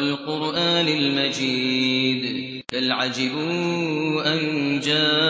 والقرآن المجيد. بل عجبوا أن جاءهم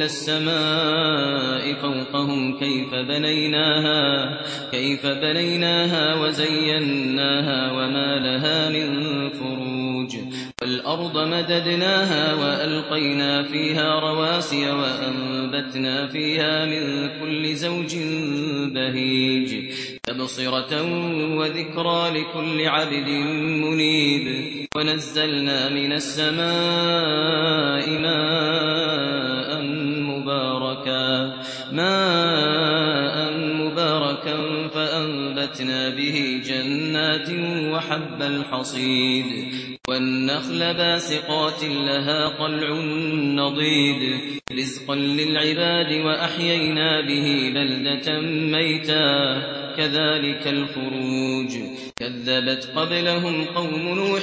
إلى السماء فوقهم كيف بنيناها كيف بنيناها وزيناها وما لها من فروج. والأرض مددناها وألقينا فيها رواسي وأنبتنا فيها من كل زوج بهيج. تبصرة وذكرى لكل عبد منيب. ونزلنا من السماء ماء ماء مباركا فأنبتنا به جنات وحب الحصيد والنخل باسقات لها طلع نضيد رزقا للعباد وأحيينا به بلدة ميتا كذلك الخروج كذبت قبلهم قوم نوح